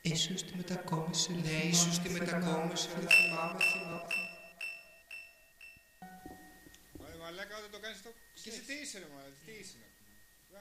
Ίσως τη μετακόμισε, ναι, ίσως τη μετακόμισε, δεν θυμάμαι, θυμάμαι. Μαλάκα, όταν το κάνεις το... Και εσύ τι είσαι ρε μαλάκα, τι είσαι. ρε.